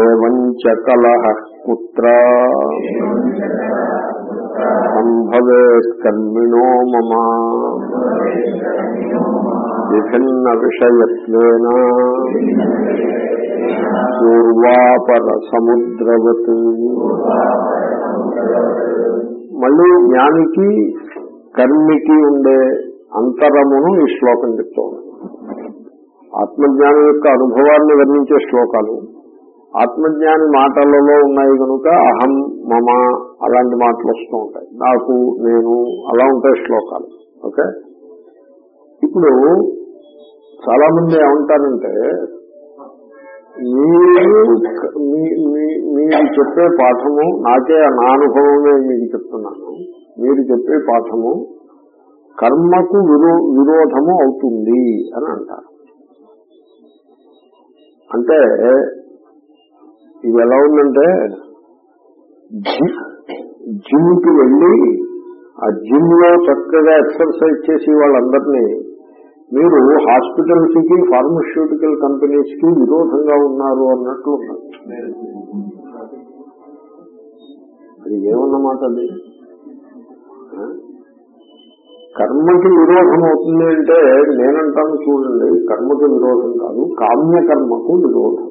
ఏవంచ కలహ కుత్ర సంభవేత్కర్మిణో మమ విభిన్న విషయత్వేన పూర్వాపర సముద్రవత్ మళ్ళీ జ్ఞానికి కర్మికి ఉండే అంతరమును ఈ శ్లోకం చెప్తోంది. ఆత్మజ్ఞానం యొక్క అనుభవాన్ని వర్ణించే శ్లోకాలు. ఆత్మజ్ఞాని మాటలలో ఉన్నాయి కనుక అహం మమ అలాంటి మాటలు వస్తూ ఉంటాయి. నాకు నేను అలా ఉంటాయి శ్లోకాలు. ఓకే ఇప్పుడు చాలా మంది ఏమంటారంటే మీరు మీరు చెప్పే పాఠము నాకే నా అనుభవమే మీకు చెప్తున్నాను. మీరు చెప్పే పాఠము కర్మకు విరో విరోధము అవుతుంది అని అంటారు. అంటే ఇది ఎలా ఉందంటే జిమ్కి వెళ్ళి ఆ జిమ్లో చక్కగా ఎక్సర్సైజ్ చేసి వాళ్ళందరినీ మీరు హాస్పిటల్స్కి ఫార్మస్యూటికల్ కంపెనీస్కి విరోధంగా ఉన్నారు అన్నట్లు అది ఏమన్నమాట అది కర్మకి విరోధం అవుతుంది అంటే నేనంటాను చూడండి కర్మకి విరోధం కాదు కామ్య కర్మకు విరోధం.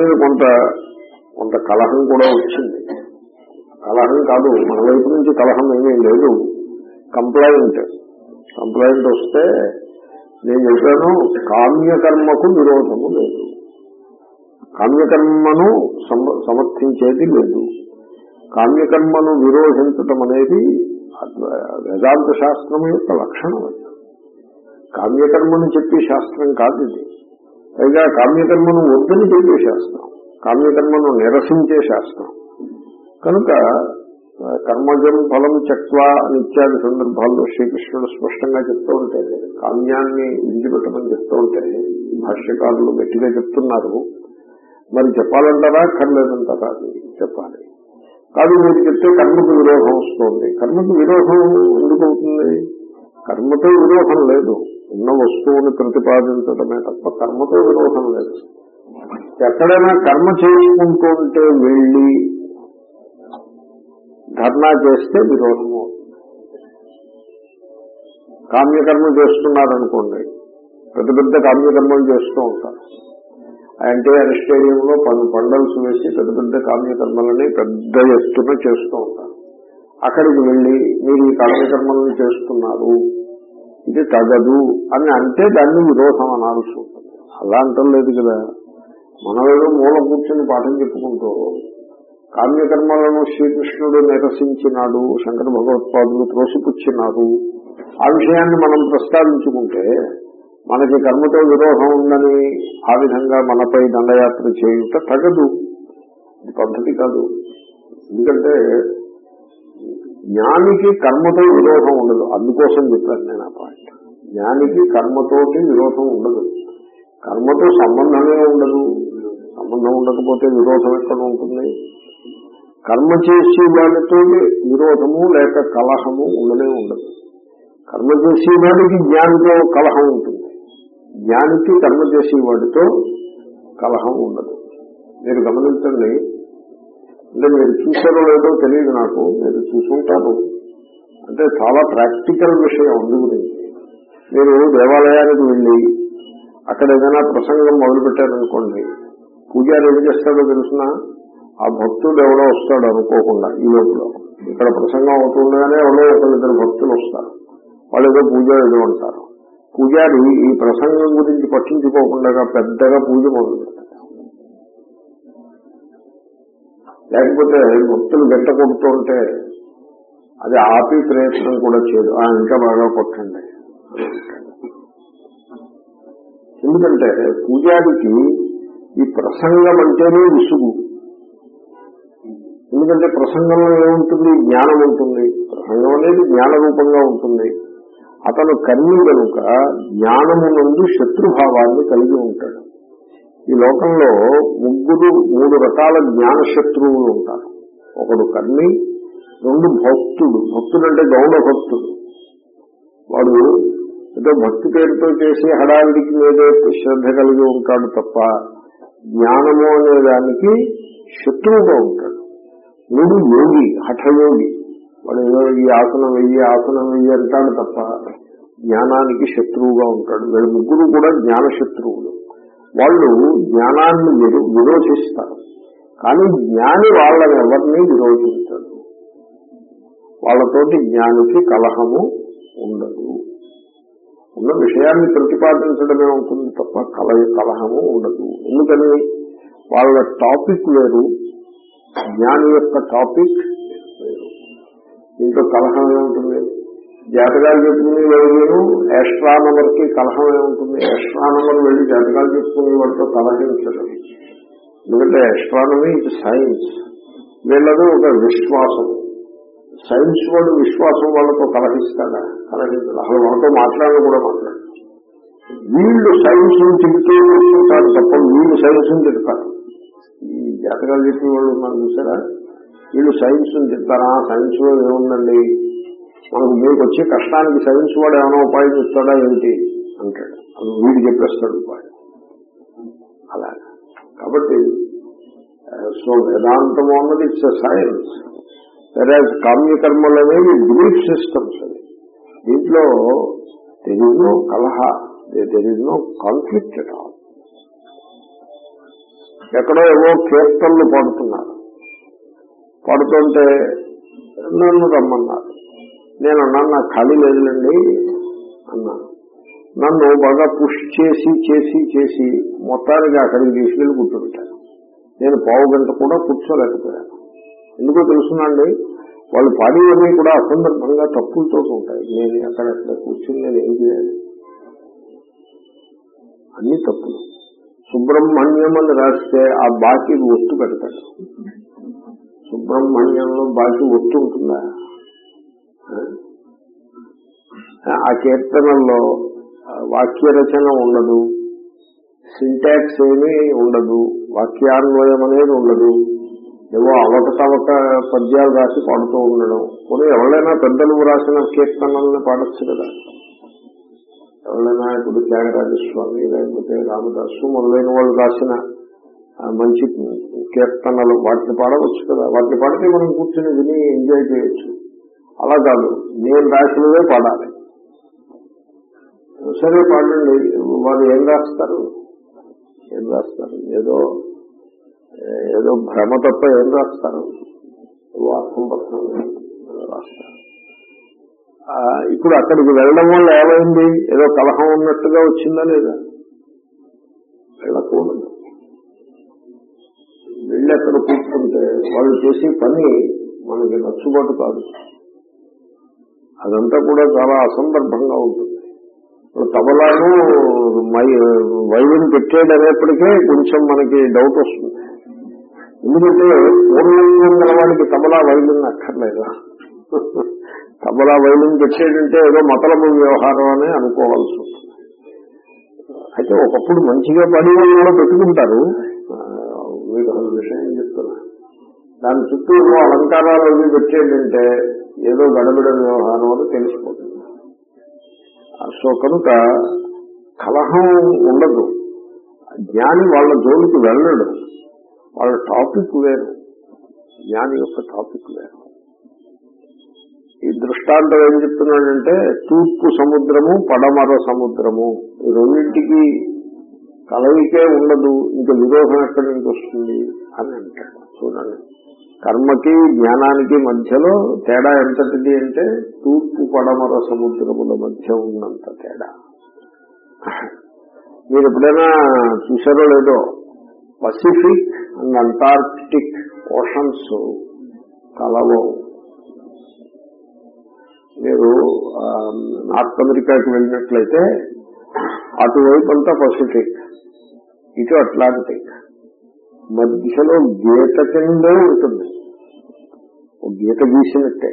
మీద కొంత కొంత కలహం కూడా వచ్చింది. కలహం కాదు మన వైపు నుంచి కలహం ఏమీ లేదు. కంప్లైంట్ కంప్లైంట్ వస్తే నేను చెప్పాను కామ్యకర్మకు విరోధము లేదు. కామ్యకర్మను సమర్థించేది లేదు. కామ్యకర్మను విరోధించటం అనేది వేదాంత శాస్త్రం యొక్క లక్షణం అది. కామ్యకర్మను చెప్పే శాస్త్రం కాదు ఇది. పైగా కామ్యకర్మను వద్దని చెప్పే శాస్త్రం కామ్యకర్మను నిరసించే శాస్త్రం కనుక కర్మజం ఫలం చక్వా నిత్యాది సందర్భాల్లో శ్రీకృష్ణుడు స్పష్టంగా చెప్తూ ఉంటే కామ్యాన్ని విడిచిపెట్టమని చెప్తూ ఉంటే భాష్యకారులు గట్టిగా చెప్తున్నారు. మరి చెప్పాలంటారా? కర్లేదంటారా అది చెప్పాలి. కాదు మీరు చెప్తే కర్మకు విరోధం వస్తుంది. కర్మకు విరోధం ఎందుకు అవుతుంది? కర్మతో విరోధం లేదు. ఉన్న వస్తువుని ప్రతిపాదించడమే తప్ప కర్మతో విరోధం లేదు. ఎక్కడైనా కర్మ చేసుకుంటుంటే వెళ్ళి ధర్నా చేస్తే విరోధము కామ్యకర్మ చేస్తున్నారనుకోండి పెద్ద పెద్ద కామ్యకర్మలు చేస్తూ ఉంటారు. ఎన్టీఆర్ స్టేడియంలో పలు పండల్స్ వేసి పెద్ద పెద్ద కామ్యకర్మలని పెద్ద ఎత్తున చేస్తూ ఉంటారు. అక్కడికి వెళ్ళి మీరు ఈ కామ్యకర్మలను చేస్తున్నారు ఇది తగదు అని అంటే దాన్ని విరోధం అనాల్సి ఉంటుంది. అలా అంటలేదు కదా. మనలో మూల కూర్చొని పాఠం చెప్పుకుంటూ కామ్యకర్మలను శ్రీకృష్ణుడు నిరసించినాడు శంకర భగవత్పాదులు త్రోసిపుచ్చినారు ఆ విషయాన్ని మనం ప్రస్తావించుకుంటే మనకి కర్మతో విరోధం ఉందని ఆ విధంగా మనపై దండయాత్ర చేయుట తగదు. ఇది పద్ధతి కాదు. ఎందుకంటే జ్ఞానికి కర్మతో విరోధం ఉండదు. అందుకోసం చెప్పాను నేను ఆ పాయింట్. జ్ఞానికి కర్మతోటి విరోధం ఉండదు. కర్మతో సంబంధమే ఉండదు. సంబంధం ఉండకపోతే విరోధం ఎక్కడ ఉంటుంది? కర్మ చేసే వాడితో విరోధము లేక కలహము ఉండనే ఉండదు. కర్మ చేసే వాడికి జ్ఞానితో కలహం ఉంటుంది. జ్ఞానికి కర్మ చేసే వాడితో కలహం ఉండదు. మీరు గమనించండి అంటే మీరు చూసారో లేదో తెలియదు నాకు. మీరు చూసుంటారు. అంటే చాలా ప్రాక్టికల్ విషయం అందు గురించి మీరు దేవాలయానికి వెళ్ళి అక్కడ ఏదైనా ప్రసంగం మొదలుపెట్టారనుకోండి పూజారి ఏం చేస్తాడో తెలిసిన? ఆ భక్తుడు ఎవడో వస్తాడు అనుకోకుండా ఈ లోపల. ఇక్కడ ప్రసంగం అవుతుండగానే ఎవరో ఒకరిద్దరు భక్తులు వస్తారు. వాళ్ళు ఏదో పూజ ఏదో అంటారు. పూజారి ఈ ప్రసంగం గురించి పట్టించుకోకుండా పెద్దగా పూజ మొదలు లేకపోతే గుర్తులు గంట అది ఆపి ప్రయత్నం కూడా చేయదు. ఆ ఇంకా బాగా కొట్టండి. ఎందుకంటే పూజారికి ఈ ప్రసంగం అంటేనే విసుగు. ఎందుకంటే ప్రసంగంలో ఏముంటుంది? జ్ఞానం ఉంటుంది. ప్రసంగం అనేది జ్ఞాన రూపంగా ఉంటుంది. అతను కర్మి కనుక జ్ఞానము నుండి శత్రుభావాన్ని కలిగి ఉంటాడు. ఈ లోకంలో ముగ్గురు మూడు రకాల జ్ఞాన శత్రువులు ఉంటారు. ఒకడు కర్మి రెండు భక్తుడు. భక్తుడు అంటే గౌడ భక్తుడు. వాడు ఏదో భక్తి పేరుతో చేసి హడావిడికి మీదే శ్రద్ధ కలిగి ఉంటాడు తప్ప జ్ఞానము అనే దానికి శత్రువుగా ఉంటాడు. వీడు యోగి హఠయోగి వాడు ఏదో ఈ ఆసనం వెయ్యి ఆసనం వెయ్యి అంటాడు తప్ప జ్ఞానానికి శత్రువుగా ఉంటాడు. వీళ్ళ ముగ్గురు కూడా జ్ఞాన శత్రువులు వాళ్ళు జ్ఞానాన్ని విరో- విరోధిస్తారు కానీ జ్ఞాని వాళ్ళని ఎవరిని విరోధించడు వాళ్ళతోటి జ్ఞానికి కలహము ఉండదు. ఉన్న విషయాన్ని ప్రతిపాదించడమే ఉంటుంది తప్ప కల కలహము ఉండదు. ఎందుకని? వాళ్ళ టాపిక్ వేరు జ్ఞాని యొక్క టాపిక్ వేరు. దీంట్లో కలహం ఏముంటుంది? జాతకాలు చెప్పుకునే వెళ్ళను ఆస్ట్రానమర్కి కలహం ఏముంటుంది? ఆస్ట్రానమర్ వెళ్ళి జాతకాలు చెప్పుకునే వాటితో కలహించడం. ఎందుకంటే ఆస్ట్రానమీ ఇది సైన్స్. వీళ్ళది ఒక విశ్వాసం. సైన్స్ వాళ్ళు విశ్వాసం వాళ్ళతో కలహిస్తాడా? కలహించడు. అసలు వాళ్ళతో మాట్లాడడం కూడా మాట్లాడు వీళ్ళు సైన్స్ తింటూ కూర్చుంటారు తప్ప వీళ్ళు సైన్స్ చెప్తారు ఈ జాతకాలు చెప్పిన వాళ్ళు ఉన్నారు చూసారా? వీళ్ళు సైన్స్ చెప్తారా సైన్స్లో ఏముందండి? మనకు మీకు వచ్చే కష్టానికి సైన్స్ వాడు ఏమైనా ఉపాయం ఇస్తాడా ఏమిటి అంటాడు. అది వీడు చెప్పేస్తాడు ఉపాయం. అలా. కాబట్టి సో వేదాంతము అన్నది ఇట్స్ సైన్స్ సరే కామ్యకర్మలు అనేవి గ్రూప్ సిస్టమ్స్ అవి. దీంట్లో there is no కలహ there is no conflict at all ఎక్కడో ఏవో కీర్తనలు పాడుతున్నారు. పాడుతుంటే నన్ను రమ్మన్నారు. నేను అన్నాను నాకు ఖాళీ లేదులండి అన్నా. నన్ను బాగా పుష్ చేసి చేసి చేసి మొత్తానికి అక్కడికి తీసుకెళ్ళి కూర్చోబెట్టాను నేను పావు గంట కూడా కూర్చోలేకపోయాను. ఎందుకో తెలుసునండి వాళ్ళు పాడేవన్నీ కూడా అసందర్భంగా తప్పులతో ఉంటాయి. నేను అక్కడక్కడ కూర్చుని నేను ఏం చేయాలి? అన్ని తప్పులు. సుబ్రహ్మణ్యం అని రాస్తే ఆ బాకీ ఒత్తు పెడతాడు. సుబ్రహ్మణ్యంలో బాకీ ఒత్తు ఉంటుందా? ఆ కీర్తనల్లో వాక్య రచన ఉండదు. సింటాక్స్ ఏమీ ఉండదు. వాక్యాన్వయం అనేది ఉండదు. ఏవో అవకతవక పద్యాలు రాసి పాడుతూ ఉండడం. కొన్ని ఎవరైనా పెద్దలు రాసిన కీర్తనల్ని పాడచ్చు కదా. ఎవరైనా ఇప్పుడు త్యాగరాజస్వామి లేకపోతే రామదాసు మొదలైన వాళ్ళు రాసిన మంచి కీర్తనలు వాటిని పాడవచ్చు కదా. వాటిని పాడితే మనం కూర్చొని విని ఎంజాయ్ చేయొచ్చు. అలా కాదు. నేను రాసినవే పాడాలి. సరే పాడండి. వారు ఏం రాస్తారు? ఏం రాస్తారు? ఏదో ఏదో భ్రమ తప్ప ఏం రాస్తారు? వాస్తవం పత్రం రాస్తారు. ఆ, ఇప్పుడు అక్కడికి వెళ్ళడం వల్ల ఏమైంది? ఏదో కలహం ఉన్నట్టుగా వచ్చిందా లేదా? వెళ్ళకూడదు. వెళ్ళి అక్కడ కూర్చుంటే వాళ్ళు చేసే పని మనకి నచ్చుబాటు కాదు. అదంతా కూడా చాలా అసందర్భంగా ఉంటుంది. తబలాను మై వైద్యం పెట్టేది అనేప్పటికే కొంచెం మనకి డౌట్ వస్తుంది. ఎందుకంటే పూర్ణత్వం గల వాడికి తబలా వైద్యం అక్కర్లేదు? తబలా వైద్యం పెట్టేటంటే ఏదో మతలము వ్యవహారం అని అనుకోవాల్సి ఉంటుంది అయితే ఒకప్పుడు మంచిగా పని వాళ్ళు కూడా పెట్టుకుంటారు మీకు అసలు విషయం చెప్తున్నా? దాని చుట్టూ అలంకారాలు అవి పెట్టేటంటే ఏదో గడబిడ వ్యవహారం అని తెలిసిపోతుంది. సో కనుక కలహం ఉండదు. జ్ఞాని వాళ్ళ జోలికి వెళ్ళడు. వాళ్ళ టాపిక్ వేరు. జ్ఞాని యొక్క టాపిక్ వేరు. ఈ దృష్టాంతం ఏం చెప్తున్నాడంటే తూర్పు సముద్రము పడమర సముద్రము. ఈ రెండింటికి కలయికే ఉండదు. ఇంకా విరోధం ఎక్కడి నుంచి వస్తుంది అని అంటాడు. చూడండి. కర్మకి జ్ఞానానికి మధ్యలో తేడా ఎంతటిది అంటే తూర్పు పడమర సముద్రముల మధ్య ఉన్నంత తేడా. మీరు ఎప్పుడైనా చూసారో లేదో పసిఫిక్ అండ్ అంటార్క్టిక్ ఓషన్స్ కలవవు మీరు నార్త్ అమెరికాకి వెళ్ళినట్లయితే అటువైపు అంతా పసిఫిక్ ఇటు అట్లాంటిక్. మధ్యలో గీత కిందే ఉంటుంది. గీత గీసినట్టే.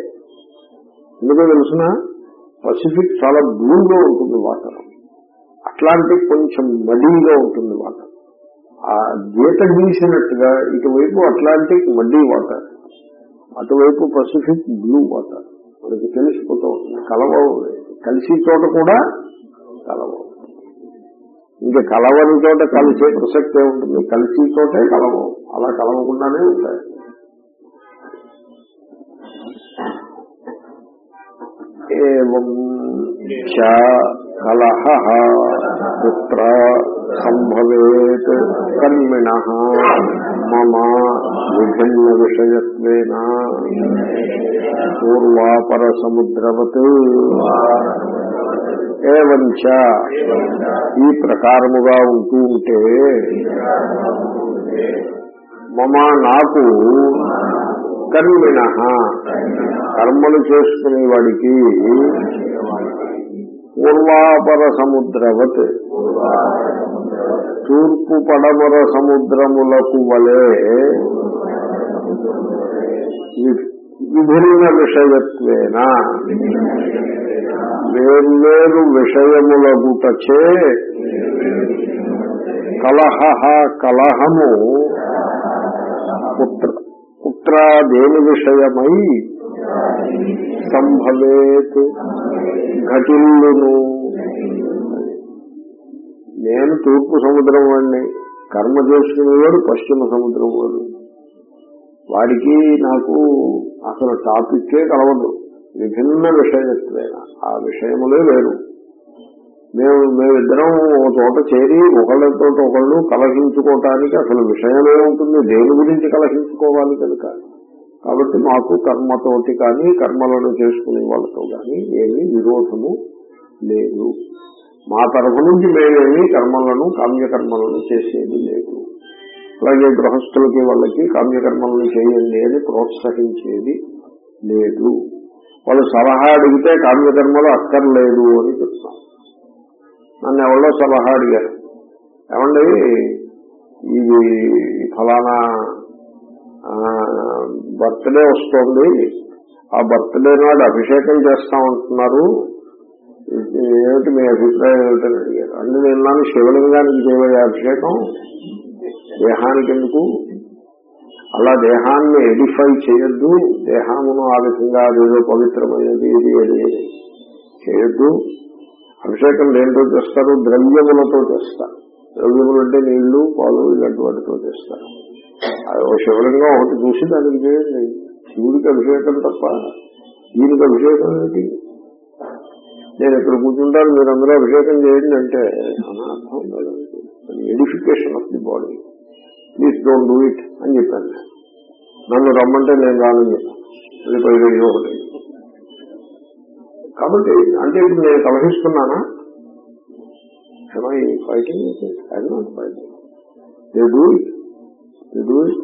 ఎందుకో తెలిసిన? పసిఫిక్ చాలా బ్లూగా ఉంటుంది వాటర్. అట్లాంటిక్ కొంచెం మడీగా ఉంటుంది వాటర్. ఆ గీత గీసినట్టుగా ఇటువైపు అట్లాంటిక్ మడ్డీ వాటర్. అటువైపు పసిఫిక్ బ్లూ వాటర్. మనకి తెలిసిపోతూ ఉంటుంది. కలవ కలిసి చోట కూడా కలవు. ఇంకా కలవని చోట కలిసే ప్రసక్తే ఉంటుంది. కలిసి చోటే కలవు. అలా కలవకుండానే ఉంటాయి. ఏం చ కలహ పుత్ర సంభవేత్ కర్మిణ మమ విభిన్న విషయత్వేన పూర్వాపర సముద్రవత్ ఏవంచ? ఈ ప్రకారముగా ఉంటూ ఉంటే మమ నాకు కర్మిణ. కర్మలు చేసుకునే వాడికి పూర్వాపర సముద్రవత్ తూర్పు పడమర సముద్రములకు వలె విభిన్న విషయత్వేన. వేర్వేరు విషయములగుటచే కలహ కలహము పుత్ర పుత్రాదేని విషయమై సంభవేత్ ఘటిల్లును. నేను తూర్పు సముద్రం వాడిని కర్మ చేసుకునేవాడు పశ్చిమ సముద్రం వాడు. వాడికి నాకు అసలు టాపిక్కే కలవదు. విభిన్న విషయత్వేన ఆ విషయములే వేరు. మేము మేమిద్దరం ఒక చోట చేరి ఒకళ్ళతో ఒకళ్ళు కలహించుకోవటానికి అసలు విషయమే ఉంటుంది. దేని గురించి కలహించుకోవాలి కనుక? కాబట్టి మాకు కర్మతోటి కానీ కర్మలను చేసుకునే వాళ్ళతో కానీ ఏమీ విరోధము లేదు. మా తరఫు నుంచి మేమేమి కర్మలను కామ్యకర్మలను చేసేది లేదు. అలాగే గృహస్థులకి వాళ్ళకి కామ్యకర్మలను చేయండి అని ప్రోత్సహించేది లేదు. వాళ్ళు సలహా అడిగితే కామ్యకర్మలు అక్కర్లేదు అని చెప్తాం. నన్ను ఎవరో సలహా అడిగారు. ఏమండి ఇది ఫలానా బర్త్డే వస్తోంది. ఆ బర్త్డే నాడు అభిషేకం చేస్తామంటున్నారు. ఏమిటి మీ అభిప్రాయం ఏమిటని అడిగారు. అన్ని నేను శివలింగానికి చేయబోయే అభిషేకం? దేహానికి ఎందుకు అలా దేహాన్ని ఎడిఫై చేయొద్దు. దేహమును ఆ విధంగా అదేదో పవిత్రమైనది ఇది అది చేయొద్దు. అభిషేకం దేంతో చేస్తారు? ద్రవ్యములతో చేస్తారు. ద్రవ్యములు అంటే నీళ్ళు పాలు ఇలాంటి వాటితో చేస్తారు. అది శివలింగం ఒకటి చూసి దానికి చేయండి. శివుడికి అభిషేకం తప్ప దీనికి అభిషేకం ఏంటి? నేను ఇక్కడ కూర్చుంటాను మీరు అభిషేకం చేయండి అంటే అనార్థం edification of the body. Please don't do it అని చెప్పాను నన్ను రమ్మంటే నేను రానని చెప్పాను. అది ఒకటి. కాబట్టి అంటే ఇప్పుడు నేను కలహిస్తున్నానా fighting I not fighting they do it they do it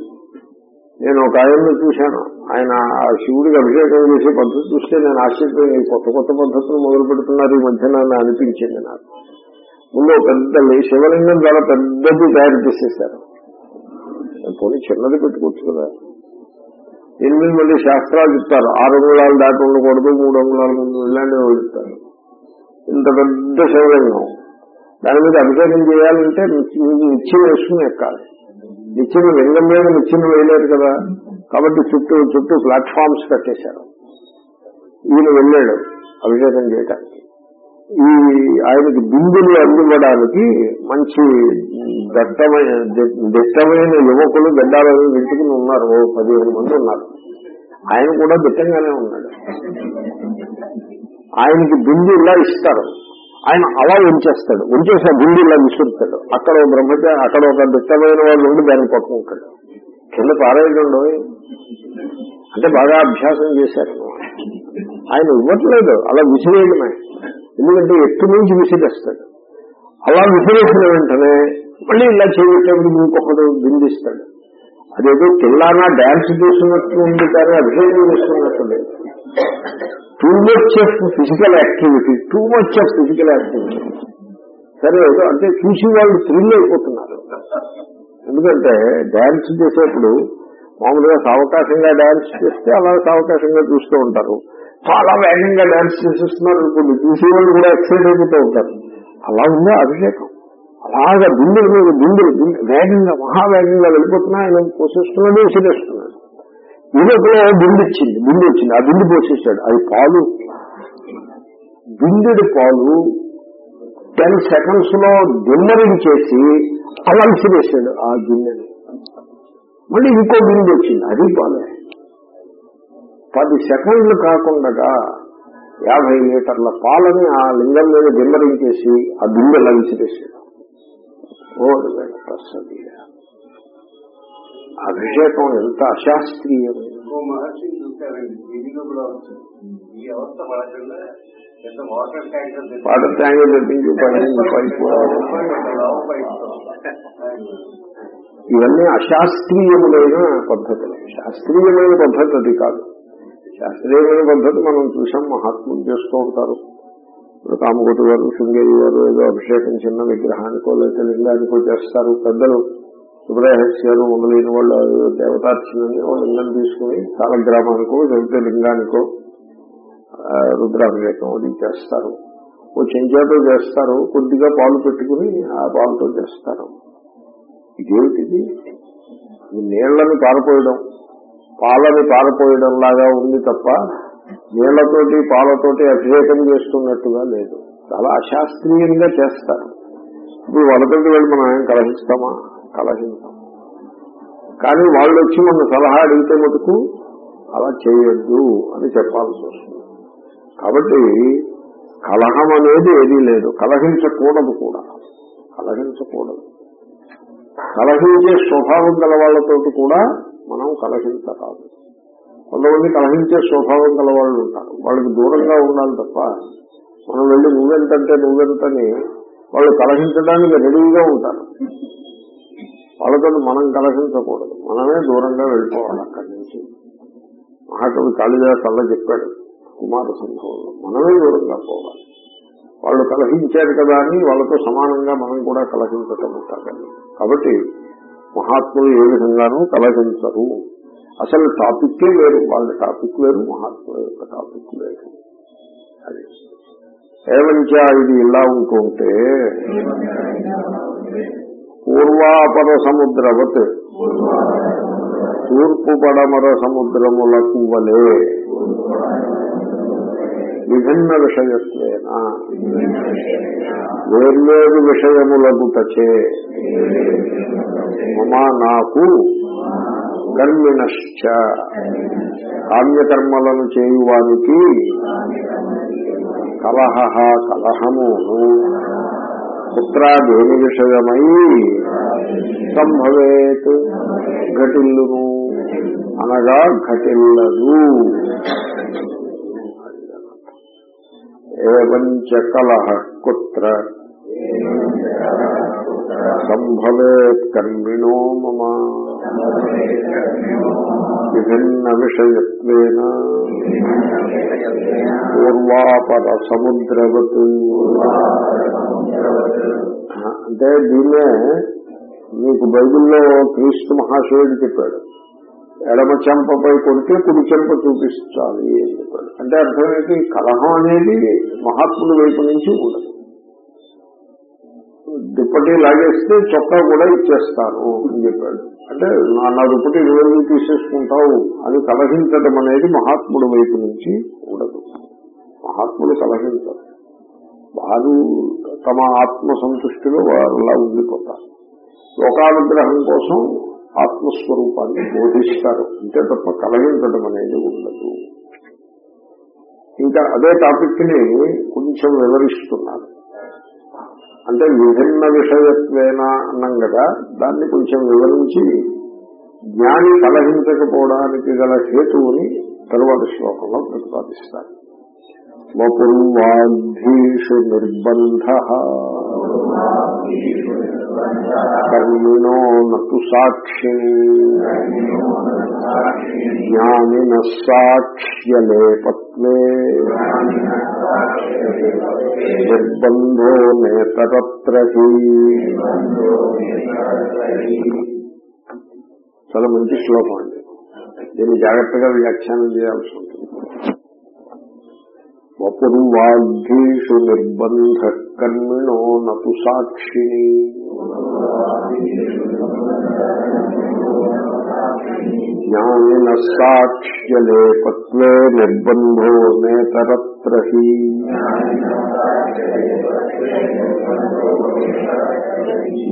నేను ఒక ఆయన్ని చూశాను. ఆయన ఆ శివుడికి అభిషేకం చేసే పద్ధతి చూస్తే నేను ఆశ్చర్యం. ఈ కొత్త కొత్త పద్ధతులు మొదలు పెడుతున్నారు. ఈ మధ్యన అనిపించింది నాకు. ముందు పెద్ద శివలింగం చాలా పెద్దది తయారు చేసేసారు పోనీ చిన్నది పెట్టుకోవచ్చు కదా. ఎనిమిది మంది శాస్త్రాలు చెప్తారు. ఆరు అంగుళాలు దాటి ఉండకూడదు మూడు అంగుళాలు ముందు ఇలాంటివి చెప్తారు. ఇంత పెద్ద శివలింగం దాని మీద అభిషేకం చేయాలంటే నిత్యం వేసుకుని ఎక్కాలి. నిత్యం లింగం మీద నిత్యం వేయలేదు కదా. కాబట్టి చుట్టూ చుట్టూ ప్లాట్ఫామ్స్ కట్టేశారు. ఈయన వెళ్ళాడు అభిషేకం చేయటానికి. ఈ ఆయనకి బిందులు అందివ్వడానికి మంచి దట్టమైన దిట్టమైన యువకులు గడ్డాలను వింటుకుని ఉన్నారు. ఓ పదిహేను మంది ఉన్నారు. ఆయన కూడా దిట్టంగానే ఉన్నాడు. ఆయనకి బిందు ఇలా ఇస్తారు. ఆయన అలా ఉంచేస్తాడు. ఉంచేసి ఆ బిందు ఇలా విసురుతాడు. అక్కడ ఓ బ్రహ్మచారి అక్కడ ఒక దిట్టమైన వాళ్ళు ఉండి దాన్ని పట్టుకుంటాడు. కింద పారేయడంలో అంటే బాగా అభ్యాసం చేశారు. ఆయన ఇవ్వట్లేదు. అలా విసిరేయడమే. ఎందుకంటే ఎత్తు నుంచి విసిరేస్తాడు. అలా విసిరేసిన వెంటనే మళ్ళీ ఇలా చేయటప్పుడు ఇంకొకడు బిందిస్తాడు. అదేదో తెల్లానా డాన్స్ చేస్తున్నట్టు ఉంది కానీ అభిషేకం చేస్తున్నట్టు లేదు. Too much of physical activity too much of physical activity సరే అంటే చూసి వాళ్ళు థ్రిల్ అయిపోతున్నారు. ఎందుకంటే డాన్స్ చేసేప్పుడు మామూలుగా సావకాశంగా డాన్స్ చేస్తే అలా సావకాశంగా చూస్తూ ఉంటారు. చాలా వేగంగా డాన్స్ చేసేస్తున్నారు ఇప్పుడు చూసే వాళ్ళు కూడా ఎక్సైట్ అయిపోతూ ఉంటారు. అలా ఉందా అభిషేకం. అలాగా బిందుల మీద బిందులు వేగంగా మహావేగంగా వెళ్ళిపోతున్నా ఆయన పోషిస్తున్నాడు విసిరేస్తున్నాడు ఇదొకలో బిందు ఇచ్చింది బిందు వచ్చింది ఆ బిందు పోషిస్తాడు అది పాలు. బిందుడి పాలు టెన్ సెకండ్స్లో దిమ్మరిని చేసి అలా విసిరేసాడు ఆ గిన్నెని. మళ్ళీ ఇంకో గిన్నె వచ్చింది అది పాలే. పది సెకండ్లు కాకుండా యాభై లీటర్ల పాలని ఆ లింగం మీద దిమ్మరించేసి ఆ ఓ ప్రసది అభిషేకం ఎంత ఎంత వాటర్ ట్యాంక్ తెప్పించి. ఇవన్నీ అశాస్త్రీయములైన పద్ధతులు. శాస్త్రీయమైన పద్ధతి అది కాదు. శాస్త్రీయమైన పద్ధతి మనం చూసాం మహాత్ములు చేస్తూ ఉంటారు. ఇప్పుడు కామకోటి గారు శృంగేరి గారు ఏదో అభిషేకం చిన్న విగ్రహానికో లేదా లింగానికో చేస్తారు. పెద్దలు సుబ్రహస్ గారు మొదలైన వాళ్ళు దేవతార్చనని లింగం తీసుకుని సాలగ్రామానికో లేకపోతే లింగానికో రుద్రాభిషేకం అది చేస్తారు. ఓ చెంచాతో చేస్తారు కొద్దిగా పాలు పెట్టుకుని ఆ పాలతో చేస్తారు. ఇదేమిటిది? నీళ్ళను పారిపోయడం. పాలని పారపోయడంలాగా ఉంది తప్ప నీళ్ళతోటి పాలతోటి అభిషేకం చేస్తున్నట్టుగా లేదు. చాలా అశాస్త్రీయంగా చేస్తారు. ఇప్పుడు వాళ్ళతోటి వెళ్ళి మనం ఏం కలహిస్తామా? కలహిస్తాం కానీ వాళ్ళు వచ్చి మన సలహా అడిగితే మటుకు అలా చేయొద్దు అని చెప్పాల్సి వస్తుంది. కాబట్టి కలహం అనేది ఏదీ లేదు. కలహించకూడదు కూడా. కలహించకూడదు. కలహించే స్వభావం గల వాళ్ళతో కూడా మనం కలహించరాదు. కొంతమంది కలహించే స్వభావం గల వాళ్ళు ఉంటారు. వాళ్ళకి దూరంగా ఉండాలి తప్ప మనం వెళ్ళి నువ్వెంతంటే నువ్వెంతని వాళ్ళు కలహించడానికి రెడీగా ఉంటారు. వాళ్ళతో మనం కలహించకూడదు. మనమే దూరంగా వెళ్ళిపోవాలి అక్కడి నుంచి. మహాకవి కాళిదాస్ అలా చెప్పాడు కుమార సంభవంలో మనమే దూరంగా పోవాలి. వాళ్ళు కలహించారు కదా అని వాళ్ళతో సమానంగా మనం కూడా కలహించటం ఉంటారు. కాబట్టి మహాత్ములు ఏ విధంగానూ కలహించరు. అసలు టాపిక్ వేరు. వాళ్ళ టాపిక్ వేరు మహాత్ముల యొక్క టాపిక్ వేరు. అది. ఏమంచా ఇది ఇలా ఉంటుంటే పూర్వాపర సముద్రవత్ తూర్పు పడమర సముద్రములకు వలే విభిన్న విషయత్వేన వేర్వేరు విషయములగుటచే మమ నాకు కర్మిణశ్చ కామ్యకర్మలను చేయువానికి కలహ కలహము పుత్రాదేని విషయమై సంభవేత్ ఘటిల్లును. అనగా ఘటిల్లదు. ఏవంచ కలహ కుత్ర సంభవేత్ కర్మిణో మమ విభిన్న విషయత్వేన పూర్వాపర సముద్రవత్ అంటే దీన్నే మీకు బైబిల్లో క్రీస్తు మహాశివుడు చెప్పాడు. ఎడమ చెంపపై కొడితే కుడి చెంప చూపించాలి అంటే అర్థం ఏంటి? కలహం అనేది మహాత్ముడి వైపు నుంచి ఉండదు. దుప్పటి లాగేస్తే చొక్కా కూడా ఇచ్చేస్తాను అని చెప్పాడు. అంటే నా నా దుప్పటి నువ్వు తీసేసుకుంటావు అని కలహించడం అనేది మహాత్ముడి వైపు నుంచి ఉండదు. మహాత్ముడు కలహించరు. వారు తమ ఆత్మ సంతృష్టిలో వారు అలా ఉండిపోతారు. లోకానుగ్రహం కోసం ఆత్మస్వరూపాన్ని బోధిస్తారు. అంతే తప్ప కలగించడం అనేది ఉండదు. ఇంకా అదే టాపిక్ని కొంచెం వివరిస్తున్నారు. అంటే విభిన్న విషయత్వేనా అన్నాం కదా దాన్ని కొంచెం వివరించి జ్ఞాని కలహించకపోవడానికి గల హేతువుని తరువాత శ్లోకంలో ప్రతిపాదిస్తారు. వపుర్వాద్ధీషు నిర్బంధ కర్మిణో నటు సాక్షి జ్ఞానిన సాక్ష్యలేపత్వే నిర్బంధో నేతరత్ర చాలా మంచి శ్లోకం అండి. దీన్ని జాగ్రత్తగా వ్యాఖ్యానం చేయాల్సి ఉంటుంది. వపుర్వాఘ్యేషు నిర్బంధ కర్మిణో నటు సాక్షిని జ్ఞానిన సాక్ష్యలేపత్వే నిర్బంధో నేతరత్ర హి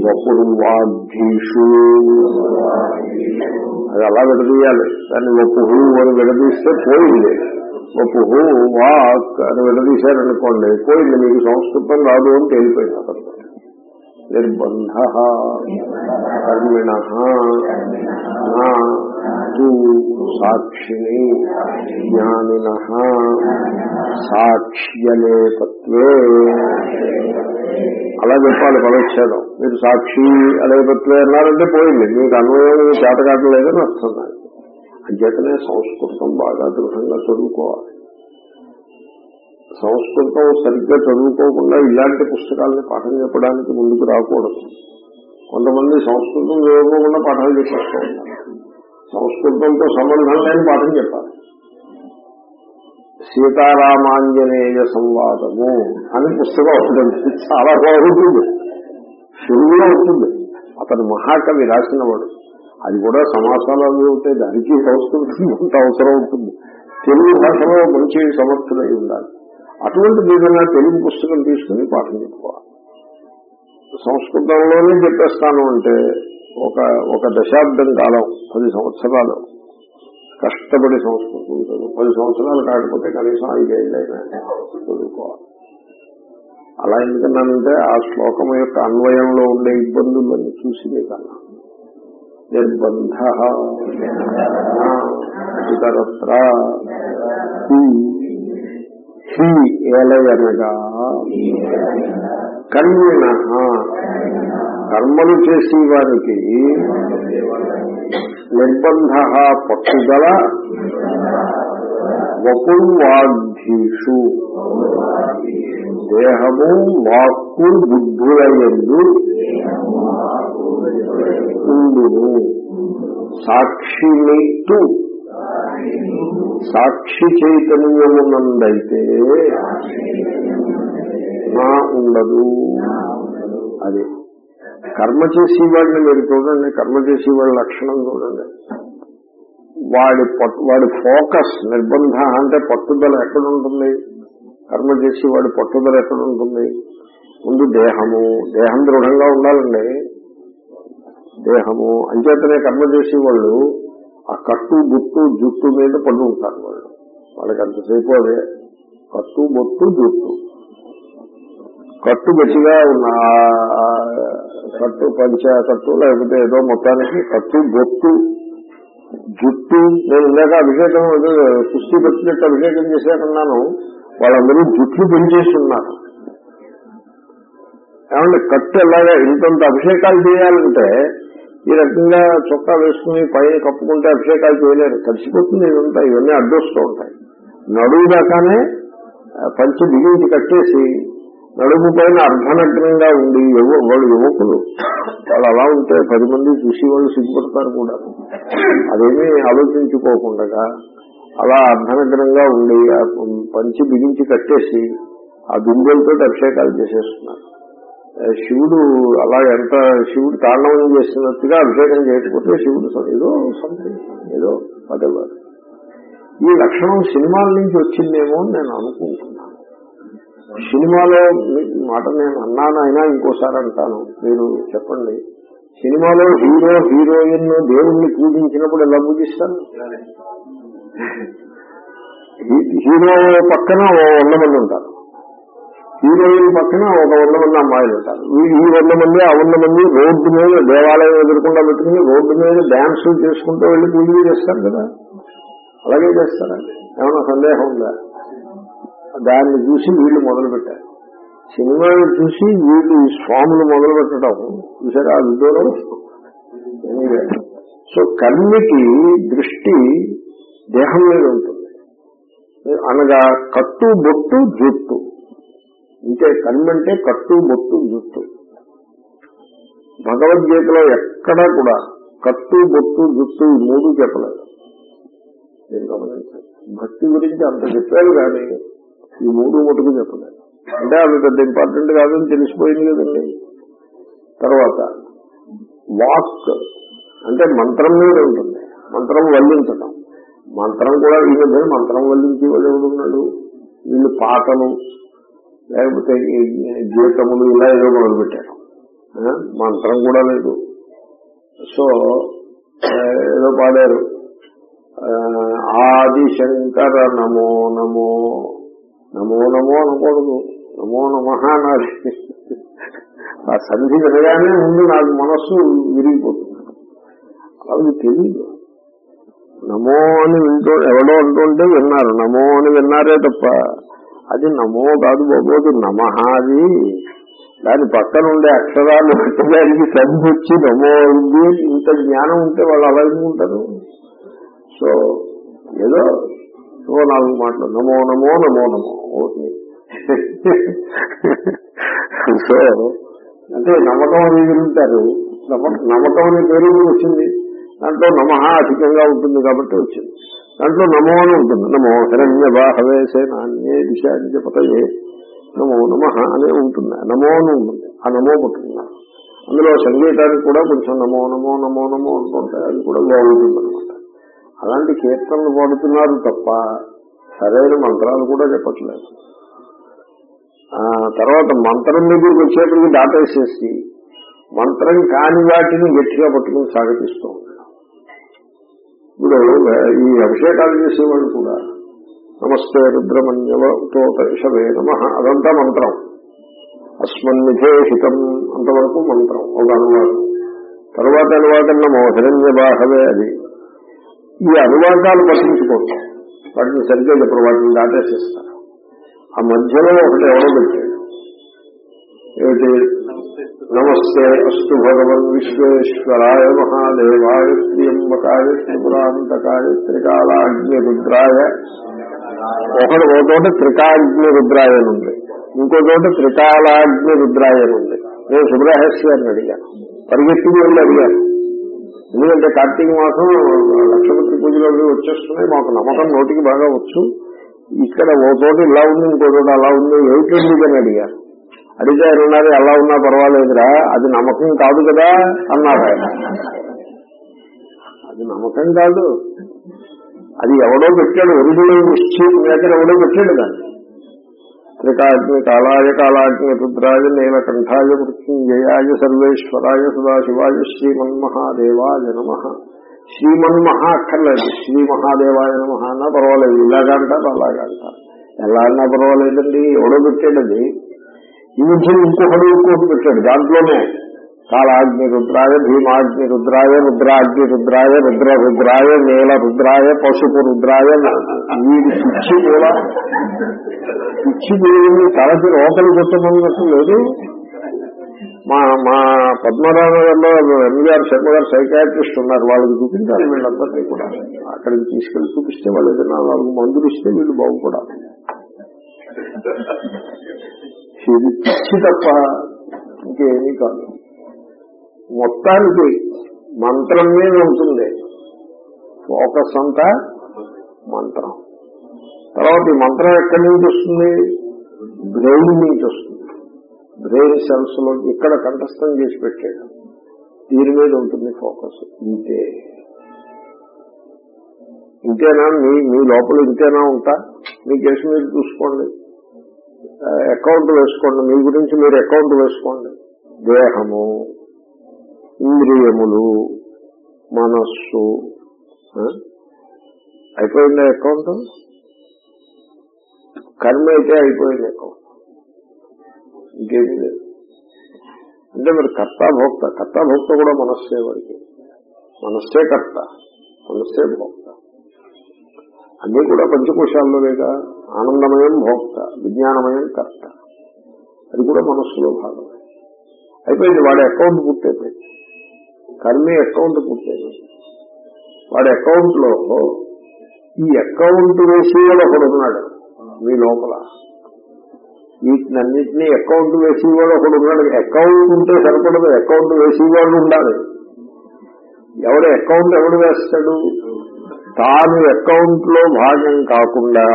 వపుర్వాఘీషు అది అలా విడదీయాలి. దాన్ని వపుహు అని విడదీస్తే పోయింది. వపుహు వాక్ అని విడదీశారనుకోండి పోయింది మీకు సంస్కృతం రాదు అని తేలిపోయింది నిర్బంధ. కర్మిణ. సాక్షిణి జ్ఞానిన. సాక్ష్యలేపత్వే అలా చెప్పాలి పదచ్ఛేదం. మీరు సాక్షి అలేపత్వే అన్నారంటే పోయింది. మీకు అన్వయం చేతకాటలేదని అర్థం అంచేతనే సంస్కృతం బాగా దృఢంగా చదువుకోవాలి. సంస్కృతం సరిగ్గా చదువుకోకుండా ఇలాంటి పుస్తకాలను పాఠం చెప్పడానికి ముందుకు రాకూడదు. కొంతమంది సంస్కృతం చదువుకోకుండా పాఠాలు చెప్పేస్తూ సంస్కృతంతో సంబంధం లేని పాఠం చెప్పాలి. సీతారామాంజనేయ సంవాదము అని పుస్తకం ఉంటుంది చాలా బాగుంటుంది. సులువుగా ఉంటుంది అతను మహాకవి రాసినవాడు. అది కూడా సమాసాలు అవి ఉంటాయి దానికి సంస్కృతి అంత అవసరం ఉంటుంది. తెలుగు భాషలో మంచి సమర్థులై ఉండాలి. అటువంటి ఏదైనా తెలుగు పుస్తకం తీసుకుని పాఠం చెప్పుకోవాలి. సంస్కృతంలోనే చెప్పేస్తాను అంటే ఒక ఒక దశాబ్దం కాలం పది సంవత్సరాలు కష్టపడి సంస్కృతం చదువు. పది సంవత్సరాలు కాకపోతే కనీసం ఐదేళ్ళైనా చదువుకోవాలి. అలా ఎందుకన్నానంటే ఆ శ్లోకం యొక్క అన్వయంలో ఉండే ఇబ్బందులను చూసి కన్నా నిర్బంధ ఇతరత్ర హి ఏలయనగా కన్విన కర్మలు చేసేవారికి నిర్బంధ పట్టుదల వపుర్వాఘీషు దేహము వాక్కు బుద్ధులయందు ఉండును. సాక్షినిట్టు సాక్షి చైతన్యమునందైతే నా ఉండదు. అది. కర్మ చేసేవాడిని మీరు చూడండి కర్మ చేసేవాడి లక్షణం చూడండి. వాడి వాడి ఫోకస్ నిర్బంధ అంటే పట్టుదల ఎక్కడ ఉంటుంది కర్మ చేసి వాడి పట్టుదల ఎక్కడ ఉంటుంది ముందు దేహము. దేహం దృఢంగా ఉండాలండి. దేహము అంచేతనే కర్మ చేసే వాళ్ళు ఆ కట్టు బుట్టు జుట్టు మీద పడి ఉంటారు వాళ్ళు. వాళ్ళకి అంతసేపు అదే. కట్టు బొట్టు జుట్టు. కట్టు గట్టిగా ఉన్న కట్టు పంచ కట్టు లేకపోతే ఏదో మొత్తానికి కట్టు బొట్టు జుట్టు. నేను ఇందాక అభిషేకం ఏదో కుస్తీ పెట్టినట్టు అభిషేకం చేశానన్నాను వాళ్ళందరూ జుట్లు పెంచేస్తున్నారు ఏమంటే కట్టు ఎలాగా ఇంతంత అభిషేకాలు చేయాలంటే ఈ రకంగా చొక్కా వేసుకుని పైన కప్పుకుంటే అభిషేకాలు చేయలేరు. కలిసిపోతుంది ఇదంతా. ఇవన్నీ అడ్డొస్తూ ఉంటాయి. నడువు దాకానే పంచి బిగించి కట్టేసి నడుము పైన అర్ధనగ్నంగా ఉండి యువ వాళ్ళు యువకులు. వాళ్ళు అలా ఉంటే పది మంది చూసి వాళ్ళు సిగ్గుపడతారు కూడా. అదేమీ ఆలోచించుకోకుండా అలా అర్ధనగ్నంగా ఉండి పంచి బిగించి కట్టేసి ఆ బిందులతో అభిషేకాలు చేసేస్తున్నారు. శివుడు అలా ఎంత శివుడు తాండవం చేస్తున్నట్టుగా అభిషేకం చేయకపోతే శివుడు ఏదో సంథింగ్ ఏదో పదేవారు ఈ లక్షణం సినిమాల నుంచి వచ్చిందేమో అని నేను అనుకుంటున్నాను. సినిమాలో మాట నేను అన్నానైనా ఇంకోసారి అంటాను. మీరు చెప్పండి. సినిమాలో హీరో హీరోయిన్ దేవుణ్ణి పూజించినప్పుడు ఎలా పూజిస్తారు? హీరో పక్కన వంద మంది ఉంటారు. హీరోయిన్ పక్కన ఒక వంద మంది అమ్మాయిలు ఉంటారు. ఈ వంద మంది ఆ వంద మంది రోడ్డు మీద దేవాలయం ఎదురకుండా పెట్టుకుని రోడ్డు మీద డ్యాన్సులు చేసుకుంటూ వెళ్ళి పూజలు చేస్తారు కదా? అలాగే చేస్తారా? ఏమైనా సందేహం ఉందా? దాన్ని చూసి వీళ్ళు మొదలు పెట్టారు సినిమాని చూసి వీళ్ళు ఈ స్వాములు మొదలు పెట్టడం చూసారా ఆ సో కన్నికి దృష్టి దేహం మీద ఉంటుంది. అనగా కట్టు బొట్టు జుట్టు. ఇంకే కన్నంటే కట్టు బొట్టు జుట్టు. భగవద్గీతలో ఎక్కడా కూడా కట్టు బొట్టు జుట్టు ఈ మూడు చెప్పలేదు. నేను గమనించాను. భక్తి గురించి అంత చెప్పారు కానీ ఈ మూడు మటుకు చెప్పలేదు. అంటే అవి పెద్ద ఇంపార్టెంట్ కాదని తెలిసిపోయింది కదండి. తర్వాత వాక్ అంటే మంత్రం మీద ఉంటుంది. మంత్రం వల్లించటం. మంత్రం కూడా ఈ మధ్య మంత్రం వల్లించి వాళ్ళు ఎవడున్నాడు వీళ్ళు పాటలు లేకపోతే జీవితములు గీతములు ఇలా ఏదో మొదలుపెట్టారు మంత్రం కూడా లేదు. సో ఏదో పాడారు. ఆది ఆదిశంకర నమో నమో నమో నమో అనకూడదు. నమో నమ అనాలి ఆ సంధి వినగానే ముందు నాకు మనస్సు విరిగిపోతుంది. అది తెలియదు నమో అని వింటూ ఎవడో అంటుంటే విన్నారు. నమో అని విన్నారే తప్ప అది నమో కాదు బాబు అది నమహ అది. దాని పక్కన ఉండే అక్షరాలు దానికి సంధి వచ్చి నమో ఉంది. ఇంత జ్ఞానం ఉంటే వాళ్ళు అలా ఉంటారు? సో ఏదో ఓ నాలుగు మాటలు నమో నమో నమో నమో ఓకే. సో అంటే నమ్మకం అని ఎదురుంటారు నమ్మకం అనే పేరు వచ్చింది. దాంట్లో నమహ అధికంగా ఉంటుంది కాబట్టి వచ్చింది. దాంట్లో నమో అని ఉంటుంది. నమో హిరణ్య బాహవేసే నాణ్యే దిశ పతయే నమో నమ అనే ఉంటుంది. ఆ నమో అని ఉంటుంది. ఆ నమో పుట్టింది అందులో సంగీతానికి కూడా కొంచెం నమో నమో నమో నమో అనుకుంటే అది కూడా బాగుంటుంది అనమాట అలాంటి కీర్తనలు పాడుతున్నారు తప్ప సరైన మంత్రాలు కూడా చెప్పట్లేదు. ఆ తర్వాత మంత్రం దగ్గరికి వచ్చేటప్పుడు దాటేసేసి మంత్రం కాని వాటిని గట్టిగా పట్టుకుని సాగతిస్తూ ఇప్పుడు ఈ అభిషేకాలు చేసేవాళ్ళు కూడా నమస్తే రుద్రమన్యవతోషవే నమ అదంతా మంత్రం. అస్మన్నిధే హితం అంతవరకు మంత్రం ఒక అనువాదం తర్వాత అనువాదం నమో హిరణ్య బాహవే అది ఈ అనువాదాలు పట్టించుకోండి వాటిని సరిగ్గా చెప్పరు వాటిని దాటేసేస్తారు. ఆ మధ్యలో ఒకటి ఎవరో పెట్టాడు ఏమిటి నమస్తే. అస్తు భగవన్ విశ్వేశ్వరాయ మహాదేవాయ శ్రీయంబకాయ త్రిపురాంతకాయ త్రికాలాగ్ని రుద్రాయ. ఒకటి ఒక చోట త్రికాగ్ని రుద్రాయ ఉంది. ఇంకో చోట త్రికాలాగ్ని రుద్రాయ ఉంది. నేను సుబ్రహస్య గారిని అడిగాను పరిగెత్తి వెళ్ళి అడిగాను ఎందుకంటే కార్తీక మాసం లక్షపతి పూజలు అవి వచ్చేస్తున్నాయి. మాకు నమ్మకం నోటికి బాగా వచ్చు. ఇక్కడ ఓ చోట ఇలా ఉంది ఇంకో చోట అలా ఉంది. ఏమిటి అని అడిగారు అడిగితే ఆయన ఉన్నారు ఎలా ఉన్నా పర్వాలేదురా అది నమ్మకం కాదు కదా అన్నారు ఆయన. అది నమ్మకం కాదు. అది ఎవడో పెట్టాడు ఒరిజినల్ నిశ్చయం మేకర్ ఎవడో పెట్టాడు దాన్ని. త్రికాగ్ని కాలాయ కాలాగ్ని రుద్రాయ నీలకంఠాయ మృత్యుంజయాయ సర్వేశ్వరాయ సదాశివాయ శ్రీమన్మహాదేవాయ నమ. శ్రీమన్మహా అక్కర్లేదు శ్రీ మహాదేవాయ నమ అన్నా పర్వాలేదు ఇలాగంటారు అలాగంటారు అలాగా ఎలా అన్నా పర్వాలేదండి ఎవడో పెట్టాడది ఈ మధ్య ఇంకొకడు ఇంకోటి పెట్టాడు. దాంట్లోనే కాలాగ్ని రుద్రాయ భీమాగ్ని రుద్రాయ రుద్రాగ్ని రుద్రాయ రుద్ర రుద్రాయ నేల రుద్రాయ పశుపు రుద్రాయ వీడి పిచ్చి నేల పిచ్చి దేవుని తలకి రోకలు కొట్టమన్నట్టు లేదు. మా మా పద్మనాభంలో ఎంవీఆర్ శర్మ గారు సైకాట్రిస్ట్ ఉన్నారు. వాళ్ళకి చూపించాలి వీళ్ళందరినీ కూడా. అక్కడికి తీసుకెళ్ళి చూపిస్తే వాళ్ళు ఏదైనా వాళ్ళకి మందులు ఇస్తే వీళ్ళు బాగుపడాలి. ఇది పిచ్చి తప్ప ఇంకేమీ కాదు. మొత్తానికి మంత్రం మీద ఉంటుంది. ఫోకస్ అంతా మంత్రం. తర్వాత ఈ మంత్రం ఎక్కడి నుంచి వస్తుంది? బ్రెయిన్ నుంచి వస్తుంది. బ్రెయిన్ సెల్స్లో ఇక్కడ కంఠస్థం చేసి పెట్టాడు దీని మీద ఉంటుంది ఫోకస్. ఇంతే. ఇంతేనా? మీ మీ లోపల ఇంతేనా ఉంటా? మీ కేసు మీరు చూసుకోండి. అకౌంట్ వేసుకోండి. మీ గురించి మీరు అకౌంట్ వేసుకోండి. దేహము ఇంద్రియములు మనస్సు అయిపోయింది అకౌంట్? కర్మ అయితే అయిపోయింది అకౌంట్. ఇంకేమీ లేదు. అంటే మరి కర్త భోక్త కర్త భోక్త కూడా మనస్సే వాడికి. మనస్సే కర్త మనస్సే భోక్త. అన్నీ కూడా పంచకోశాల్లో లేక ఆనందమయం భోక్త విజ్ఞానమయం కర్త. అది కూడా మనస్సులో భాగమే. అయిపోయింది వాడి అకౌంట్ పూర్తయిపోయింది. కర్మీ అకౌంట్ పూర్తయిపోయింది. వాడి అకౌంట్లో ఈ అకౌంట్ వేసేవాడు ఒకడు ఉన్నాడు మీ లోపల. వీటినన్నింటినీ అకౌంట్ వేసేవాడు ఒకడు ఉన్నాడు. అకౌంట్ ఉంటే సరిపడదు అకౌంట్ వేసేవాడు ఉండాలి. ఎవడు అకౌంట్ ఎవడు వేస్తాడు? తాను అకౌంట్లో భాగం కాకుండా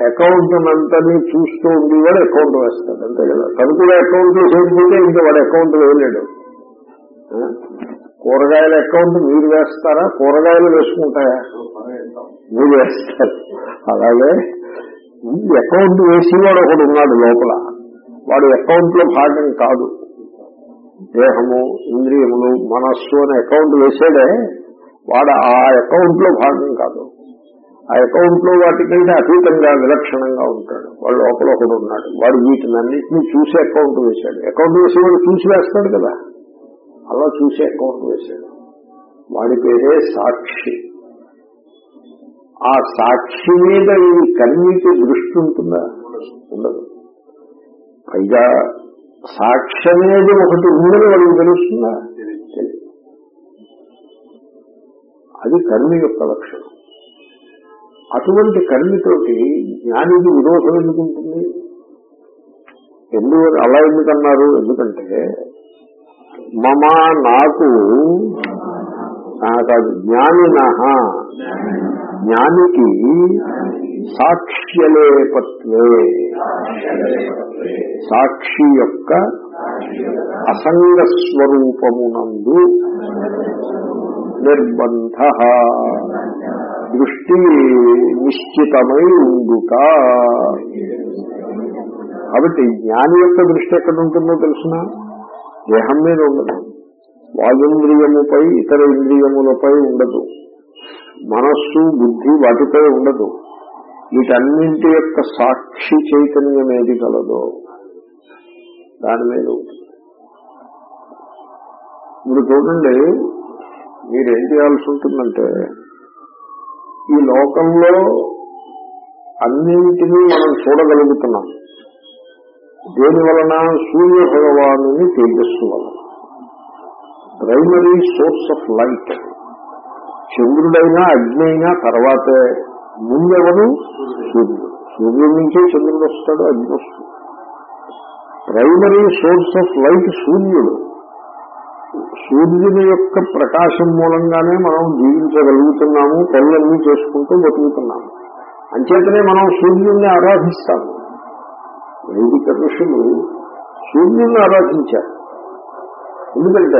అకౌంట్ అంతని చూస్తూ ఉండేవాడు అకౌంట్ వేస్తాడు అంతే కదా? తను కూడా అకౌంట్లో చేయకపోతే ఇంకా వాడు అకౌంట్ వేయలేడు. కూరగాయల అకౌంట్ మీరు వేస్తారా? కూరగాయలు వేసుకుంటాయా? మీరు వేస్తారు అలాగే అకౌంట్ వేసేవాడు ఒకడు ఉన్నాడు లోపల. వాడు అకౌంట్లో భాగం కాదు. దేహము ఇంద్రియములు మనస్సు అనే అకౌంట్ వేసాడే వాడు ఆ అకౌంట్లో భాగం కాదు. ఆ అకౌంట్లో వాటికంటే అతీతంగా విలక్షణంగా ఉంటాడు. వాడు లోపల ఒకడు ఉన్నాడు. వాడు వీటినన్నింటినీ చూసే అకౌంట్ వేశాడు. అకౌంట్ వేసేవాడు చూసి వేస్తాడు కదా? అలా చూసే అకౌంట్ వేశాడు. వాడి పేరే సాక్షి. ఆ సాక్షి మీద ఈ కన్నికి దృష్టి ఉంటుందా? ఉండదు. పైగా సాక్షి అనేది ఒకటి ఉందని వాడికి తెలుస్తుందా? అది కర్మి యొక్క లక్షణం. అటువంటి కర్మితోటి జ్ఞానికి విరోధం ఎందుకు ఉంటుంది ఎందుకు అలా ఎందుకన్నారు? ఎందుకంటే మమ నాకు ఆ, కాదు జ్ఞానిన జ్ఞానికి సాక్ష్యలేపత్వే సాక్షి యొక్క అసంగ స్వరూపమునందు నిర్బంధ. దృష్టి నిశ్చితమై ఉండుట కాబట్టి జ్ఞాని యొక్క దృష్టి ఎక్కడ ఉంటుందో తెలుసిన? దేహం మీద ఉండదు. వాయుంద్రియముపై ఇతర ఇంద్రియములపై ఉండదు. మనస్సు బుద్ధి వాటిపై ఉండదు. వీటన్నింటి యొక్క సాక్షి చైతన్యం ఏది కలదో దాని మీద ఉంటుంది. ఇప్పుడు చూడండి మీరేం చేయాల్సి ఉంటుందంటే ఈ లోకంలో అన్నింటినీ మనం చూడగలుగుతున్నాం. దేని వలన? సూర్య భగవాను తేజస్సు వలన ప్రైమరీ సోర్స్ ఆఫ్ లైట్. చంద్రుడైనా అగ్ని అయినా తర్వాతే ముందెవరు? సూర్యుడు. సూర్యుడి నుంచే చంద్రుడు వస్తాడు అగ్ని వస్తుంది. ప్రైమరీ సోర్స్ ఆఫ్ లైట్ సూర్యుడు. సూర్యుని యొక్క ప్రకాశం మూలంగానే మనం జీవించగలుగుతున్నాము పనులన్నీ చేసుకుంటూ బతుకుతున్నాము. అంచేతనే మనం సూర్యుడిని ఆరాధిస్తాము. వైదిక ఋషులు సూర్యుడిని ఆరాధించారు. ఎందుకంటే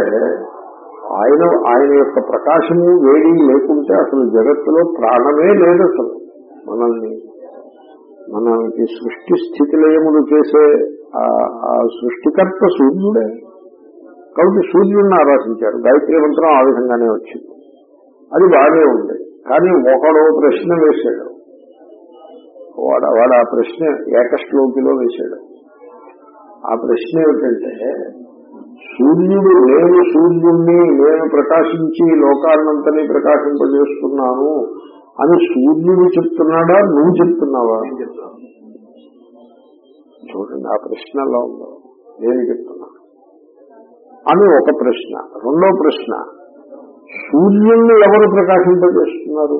ఆయన ఆయన యొక్క ప్రకాశము వేడి లేకుంటే అసలు జగత్తులో ప్రాణమే లేదు అసలు. మనల్ని మనకి సృష్టి స్థితిలయములు చేసే ఆ- ఆ సృష్టికర్త సూర్యుడే. కాబట్టి సూర్యుడిని ఆరాధించారు. గాయత్రి మంత్రం ఆ విధంగానే వచ్చింది. అది బాగానే ఉంది. కానీ ఒకడో ప్రశ్న వేశాడు. వాడు వాడు ఆ ప్రశ్న ఏకశ్లోకిలో వేశాడు. ఆ ప్రశ్న ఏమిటంటే సూర్యుడు నేను సూర్యుడిని నేను ప్రకాశించి లోకాన్నంతని ప్రకాశింపజేస్తున్నాను అని సూర్యుడు చెప్తున్నాడా? నువ్వు చెప్తున్నావా? చూడండి ఆ ప్రశ్న ఎలా ఉందో. నేను చెప్తున్నా. అని ఒక ప్రశ్న. రెండో ప్రశ్న. సూర్యుణ్ణి ఎవరు ప్రకాశింపజేస్తున్నారు?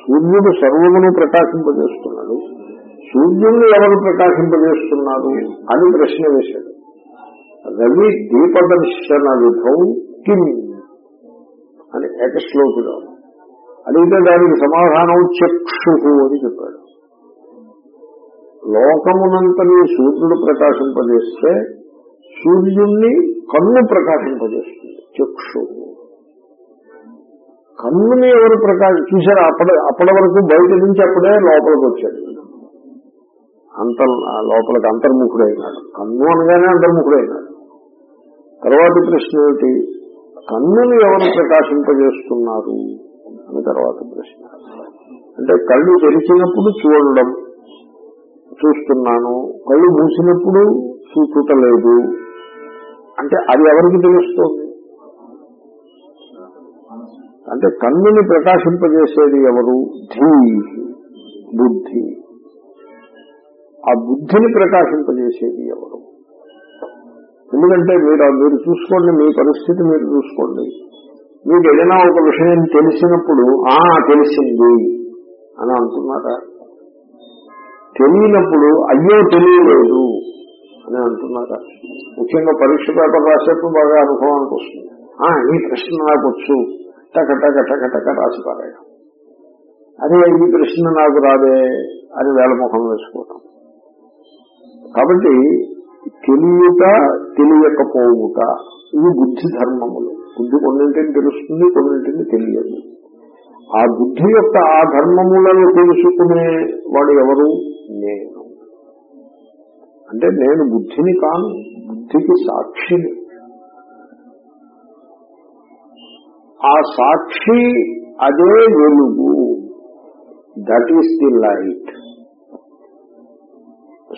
సూర్యుడు సర్వమును ప్రకాశింపజేస్తున్నాడు. సూర్యుణ్ణి ఎవరు ప్రకాశింపజేస్తున్నారు? అని ప్రశ్న వేశాడు. రవి దీపదర్శన విధౌ కిం అని ఏకశ్లోకిలో అడిగితే దానికి సమాధానం చక్షు అని చెప్పాడు. లోకమునంతని సూర్యుడు ప్రకాశింపజేస్తే సూర్యుణ్ణి కన్ను ప్రకాశింపజేస్తుంది చక్షు. కన్నుని ఎవరు ప్రకాశం చూసారు అప్పటి అప్పటి వరకు బయట నుంచి అప్పుడే లోపలికి వచ్చాడు. అంత లోపలికి అంతర్ముఖుడైనాడు. కన్ను అనగానే అంతర్ముఖుడైనాడు. తర్వాతి ప్రశ్న ఏమిటి? కన్నుని ఎవరు ప్రకాశింపజేస్తున్నారు? అని తర్వాత ప్రశ్న. అంటే కళ్ళు తెరిచినప్పుడు చూడడం చూస్తున్నాను. కళ్ళు మూసినప్పుడు చూచుటలేదు. అంటే అది ఎవరికి తెలుస్తుంది? అంటే కన్నుని ప్రకాశింపజేసేది ఎవరు? ధీ బుద్ధి. ఆ బుద్ధిని ప్రకాశింపజేసేది ఎవరు? ఎందుకంటే మీరు మీరు చూసుకోండి మీ పరిస్థితి మీరు చూసుకోండి. మీకు ఏదైనా ఒక విషయం తెలిసినప్పుడు ఆ తెలిసింది అని అంటున్నారా? తెలియనప్పుడు అయ్యో తెలియలేదు అని అంటున్నారా ముఖ్యంగా పరీక్ష పేపర్ రాసేప్పుడు బాగా అనుభవానికి వస్తుంది ఆ ఈ ప్రశ్న నాకు వచ్చు. టక టక టక టక రాసి పారాయడం. అదే ఈ ప్రశ్న నాకు రాదే అని వేలముఖం వేసుకోవటం. కాబట్టి తెలియట తెలియకపోవుట ఇవి బుద్ధి ధర్మములు. బుద్ధి కొన్నింటిని తెలుస్తుంది కొన్నింటిని తెలియదు. ఆ బుద్ధి యొక్క ఆ ధర్మములను తెలుసుకునే వాడు ఎవరు? నేను. అంటే నేను బుద్ధిని కాను బుద్ధికి సాక్షిని ఆ సాక్షి అదే వెలుగు. దట్ ఈస్ ది లైట్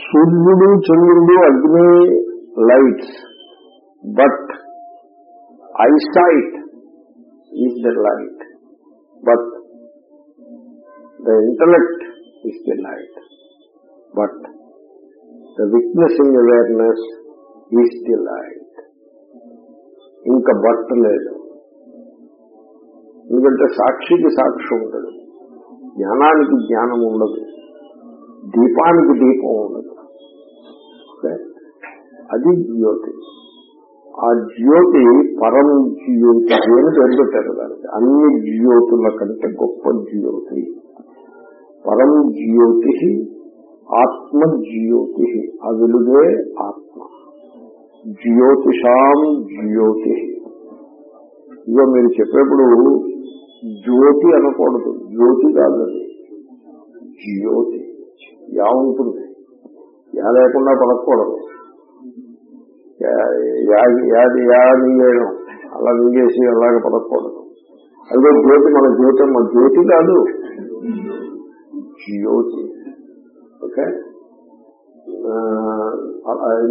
సూర్యుడు చంద్రుడు అగ్ని lights but eyesight is the light but the intellect is the light but the witnessing awareness is the light ఇంకా బట్ లేదు ఎందుకంటే సాక్షికి సాక్షి ఉండదు. జ్ఞానానికి జ్ఞానం ఉండదు. దీపానికి దీపం ఉండదు. ఓకే? అది జ్యోతి. ఆ జ్యోతి పరం జ్యోతి అని పేరు పెట్టారు దానికి. అన్ని జ్యోతుల కంటే గొప్ప జ్యోతి. పరం జ్యోతి ఆత్మ జ్యోతి ఆ వెలుగే ఆత్మ. జ్యోతిషాం జ్యోతి. ఇదో మీరు చెప్పేప్పుడు జ్యోతి అనకూడదు. జ్యోతి కాదు జ్యోతి. యా ఉంటుంది యా లేకుండా పలకూడదు యా- యాది వేయడం అలా మింగేసి అలాగే పలకూడదు అదే జ్యోతి మన జ్యోతి మన జ్యోతి కాదు. జ్యోతి. ఓకే?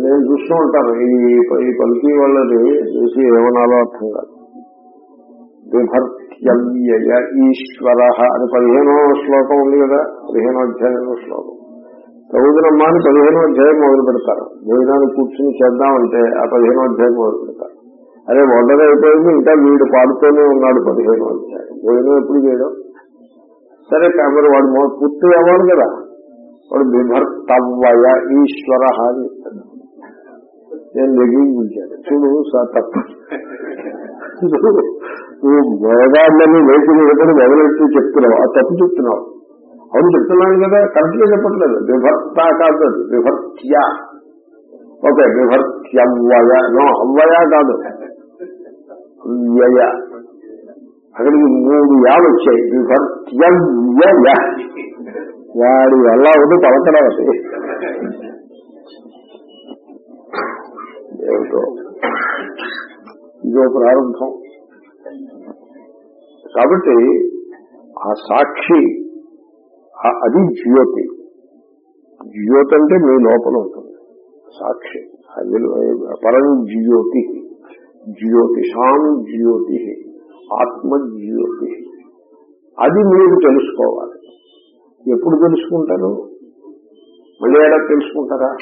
నేను చూస్తూ ఉంటాను. ఈ ఈ పలికి వాళ్ళని చూసి ఏమనాలో అర్థం కాదు. విభర్త్యవ్యయ ఈశ్వర అని పదిహేనో శ్లోకం ఉంది కదా? పదిహేనో అధ్యాయంలో శ్లోకం. చదువుతున్నమ్మా అని పదిహేనో అధ్యాయం మొదలు పెడతారు. భోజనాన్ని కూర్చుని చేద్దామంటే ఆ పదిహేనో అధ్యాయం మొదలు పెడతారు. అదే వంటగా అయిపోయింది ఇంకా వీడు పాడుతూనే ఉన్నాడు పదిహేనో అధ్యాయం. భోజనం ఎప్పుడు చేయడం? సరే కాబట్టి వాడు మొ- పూర్తి అవ్వాలి కదా. వాడు విభర్తవ్వయ ఈశ్వర అని చెప్తాడు. నేను నెగ్గించాను చూడు సార్ నువ్వు వేదాలని లేచి నిలబడి మొదలెట్టి చెప్తున్నావు. ఆ తప్పు చెప్తున్నావు. అవును చెప్తున్నాను కదా కరెక్ట్గా చెప్పట్లేదు. విభర్త కాదు విభర్త్య ఓకే విభర్త్యవ్వయ నో అవ్వయ కాదు. వ్యయ అక్కడికి మూడు యాలు వచ్చాయి. విభర్త్యవ్యయ వాడి ఎలా ఉంది పలకడం అది. ఏమిటో? ఇదో ప్రారంభం. కాబట్టి ఆ సాక్షి ఆ- అది జ్యోతి. జ్యోతి అంటే మీ లోపల ఉంటుంది. సాక్షి. అది పరం జ్యోతి. జ్యోతిషాం జ్యోతి. ఆత్మ జ్యోతి. అది మీరు తెలుసుకోవాలి. ఎప్పుడు తెలుసుకుంటారు? మళ్ళీ ఏడా తెలుసుకుంటారా?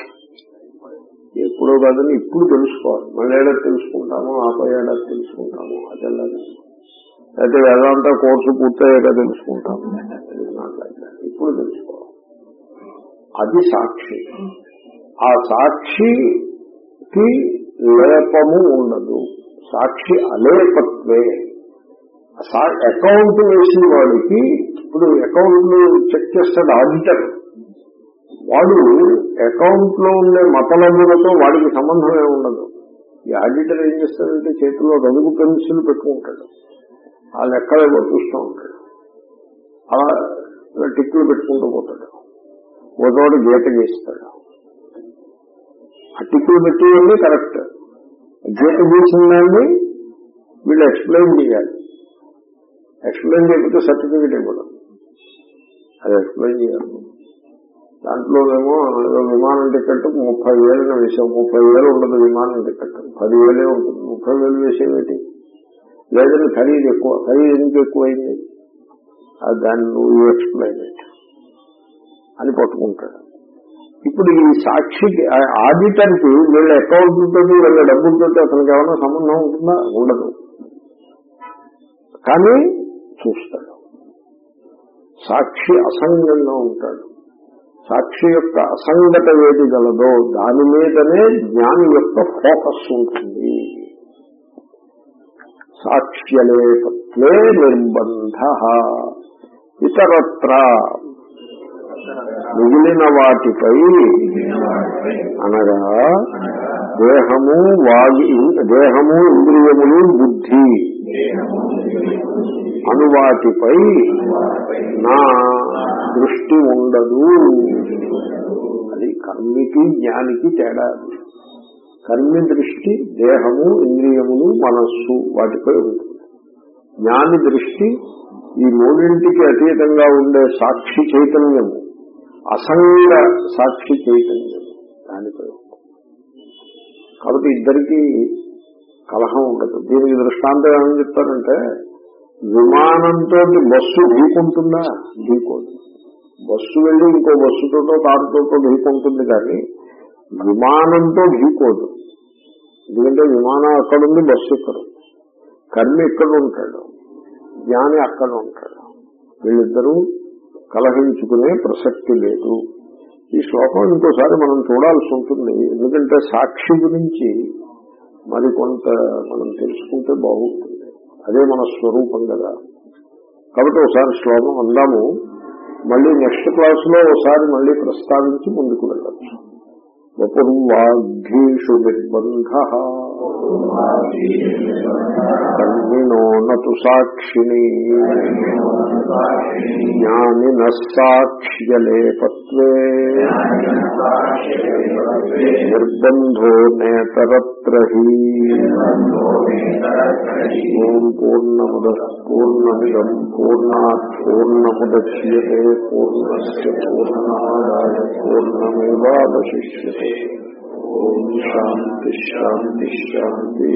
ఎప్పుడో కాదని ఇప్పుడు తెలుసుకోవాలి. మళ్ళీ ఏడా తెలుసుకుంటాము ఆపై ఏడా తెలుసుకుంటాము అది అయితే వేదాంత కోర్సు పూర్తయ్యాక తెలుసుకుంటాము. ఇప్పుడు తెలుసుకోవాలి. అది సాక్షి. ఆ సాక్షికి లేపము ఉండదు. సాక్షి అలేపత్వే. అకౌంట్ వేసిన వాడికి ఇప్పుడు అకౌంట్ చెక్ చేస్తాడు ఆడిటర్ వాడు అకౌంట్లో ఉండే మతలములతో వాడికి సంబంధం ఉండదు. ఈ ఆడిటర్ ఏం చేస్తాడంటే చేతిలో రదుగు పెన్సిల్ పెట్టుకుంటాడు. ఆ లెక్కలేవో చూస్తూ ఉంటాడు. అలా టిక్కులు పెట్టుకుంటూ పోతాడు. ఒకటి గీత గీస్తాడు. ఆ టిక్కులు పెట్టి కరెక్ట్. గీత గీసిందాన్ని వీళ్ళు ఎక్స్ప్లెయిన్ చేయాలి. ఎక్స్ప్లెయిన్ చేయకపోతే సర్టిఫికేట్ ఇవ్వడం. అది ఎక్స్ప్లెయిన్ చేయాలి దాంట్లోనేమో విమానం టికెట్ ముప్పై వేలు వేసాం ముప్పై వేలు ఉండదు విమానం టికెట్. పది వేలే ఉంటుంది. ముప్పై వేలు వేసేవేటి? లేదంటే ఖరీదు ఎక్కువ. ఖరీదు ఎందుకు ఎక్కువైంది? అది దాన్ని నువ్వు ఎక్స్ప్లెయిన్ అని పట్టుకుంటాడు. ఇప్పుడు ఈ సాక్షికి ఆడిటర్కి వీళ్ళ అకౌంట్ తోటి వీళ్ళ డబ్బులతో అతనికి ఏమైనా సంబంధం ఉంటుందా? ఉండదు. కానీ చూస్తాడు. సాక్షి అసంగంగా ఉంటాడు. సాక్షి యొక్క అసంగత ఏది గలదో దాని మీదనే జ్ఞాని యొక్క ఫోకస్ ఉంటుంది. సాక్ష్యలేపత్వే నిర్బంధ. ఇతరత్ర మిగిలిన వాటిపై అనగా దేహము వాగి దేహము ఇంద్రియములు బుద్ధి. అనువాటిపై నా దృష్టి ఉండదు. అది కర్మికి జ్ఞానికి తేడా. కర్మి దృష్టి దేహము ఇంద్రియములు మనస్సు వాటిపై ఉంటుంది. జ్ఞాని దృష్టి ఈ మూడింటికి అతీతంగా ఉండే సాక్షి చైతన్యము అసంగ సాక్షి చైతన్యము దానిపై కాబట్టి ఇద్దరికి కలహం ఉండదు. దీనికి దృష్టాంతం ఏమని చెప్తారంటే విమానంతో బస్సు ఢీకుంటుందా? ఢీకోదు. బస్సు వెళ్ళి ఇంకో బస్సుతోటో కారుతోటో ఢీకుంటుంది కానీ విమానంతో ఢీకోదు. ఎందుకంటే విమానం అక్కడుంది బస్సు ఇక్కడ. ఉంది. కర్మి ఇక్కడ ఉంటాడు. జ్ఞాని అక్కడ ఉంటాడు. వీళ్ళిద్దరూ కలహించుకునే ప్రసక్తి లేదు. ఈ శ్లోకం ఇంకోసారి మనం చూడాల్సి ఉంటుంది. ఎందుకంటే సాక్షి గురించి మరి కొంత మనం తెలుసుకుంటే బాగుంటుంది. అదే మన స్వరూపం కదా. కాబట్టి ఒకసారి శ్లోకం అందాము. మళ్ళీ నెక్స్ట్ క్లాస్లో ఒకసారి మళ్ళీ ప్రస్తావించి ముందుకు వెళ్ళచ్చు. వపుర్వాఘీషు నిర్బంధ. కర్మిణో నతు సాక్షిణి జ్ఞానిన సాక్ష్యలేపత్వే నిర్బంధో నేతరత్ర హి ఓం పూర్ణముద పూర్ణమిదం పూర్ణాత్ పూర్ణముద్యతే పూర్ణస్ పూర్ణమాదాయ పూర్ణమేవాశిష్యతే ఓం శాంతి శాంతి శాంతి.